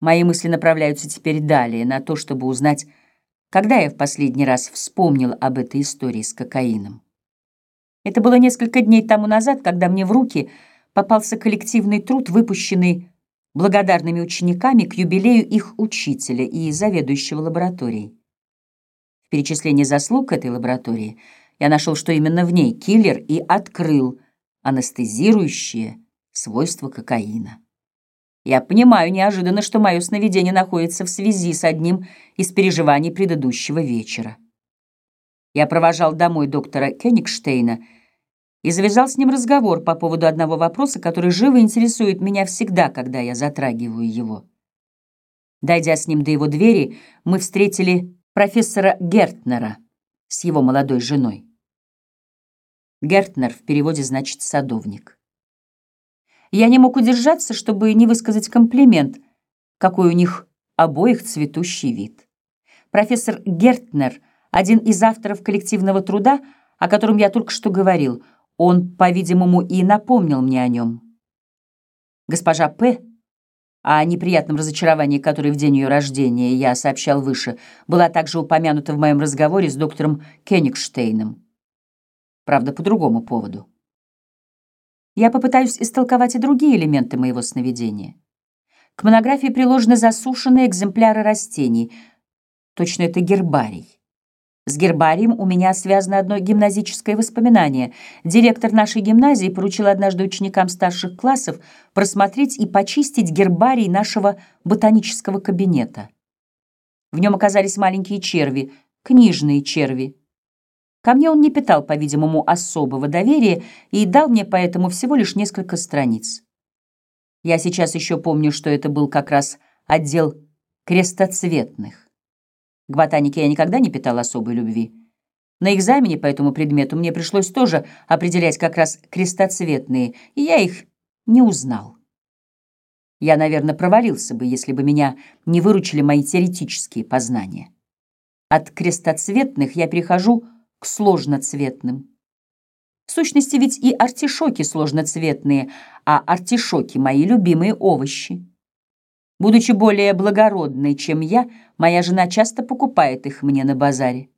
Мои мысли направляются теперь далее, на то, чтобы узнать, когда я в последний раз вспомнил об этой истории с кокаином. Это было несколько дней тому назад, когда мне в руки попался коллективный труд, выпущенный благодарными учениками к юбилею их учителя и заведующего лабораторией. В перечислении заслуг этой лаборатории я нашел, что именно в ней киллер и открыл анестезирующее свойство кокаина. Я понимаю неожиданно, что мое сновидение находится в связи с одним из переживаний предыдущего вечера. Я провожал домой доктора Кенигштейна и завязал с ним разговор по поводу одного вопроса, который живо интересует меня всегда, когда я затрагиваю его. Дойдя с ним до его двери, мы встретили профессора Гертнера с его молодой женой. Гертнер в переводе значит «садовник». Я не мог удержаться, чтобы не высказать комплимент, какой у них обоих цветущий вид. Профессор Гертнер, один из авторов коллективного труда, о котором я только что говорил, он, по-видимому, и напомнил мне о нем. Госпожа П., о неприятном разочаровании, которое в день ее рождения я сообщал выше, была также упомянута в моем разговоре с доктором Кенигштейном. Правда, по другому поводу. Я попытаюсь истолковать и другие элементы моего сновидения. К монографии приложены засушенные экземпляры растений. Точно это гербарий. С гербарием у меня связано одно гимназическое воспоминание. Директор нашей гимназии поручил однажды ученикам старших классов просмотреть и почистить гербарий нашего ботанического кабинета. В нем оказались маленькие черви, книжные черви, Ко мне он не питал, по-видимому, особого доверия и дал мне поэтому всего лишь несколько страниц. Я сейчас еще помню, что это был как раз отдел крестоцветных. К ботанике я никогда не питал особой любви. На экзамене по этому предмету мне пришлось тоже определять как раз крестоцветные, и я их не узнал. Я, наверное, провалился бы, если бы меня не выручили мои теоретические познания. От крестоцветных я перехожу к сложноцветным. В сущности, ведь и артишоки сложноцветные, а артишоки — мои любимые овощи. Будучи более благородной, чем я, моя жена часто покупает их мне на базаре.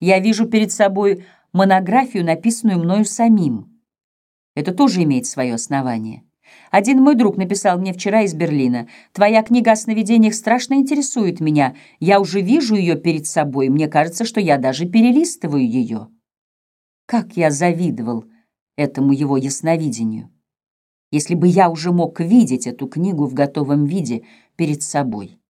Я вижу перед собой монографию, написанную мною самим. Это тоже имеет свое основание. Один мой друг написал мне вчера из Берлина. «Твоя книга о сновидениях страшно интересует меня. Я уже вижу ее перед собой. Мне кажется, что я даже перелистываю ее». Как я завидовал этому его ясновидению. Если бы я уже мог видеть эту книгу в готовом виде перед собой.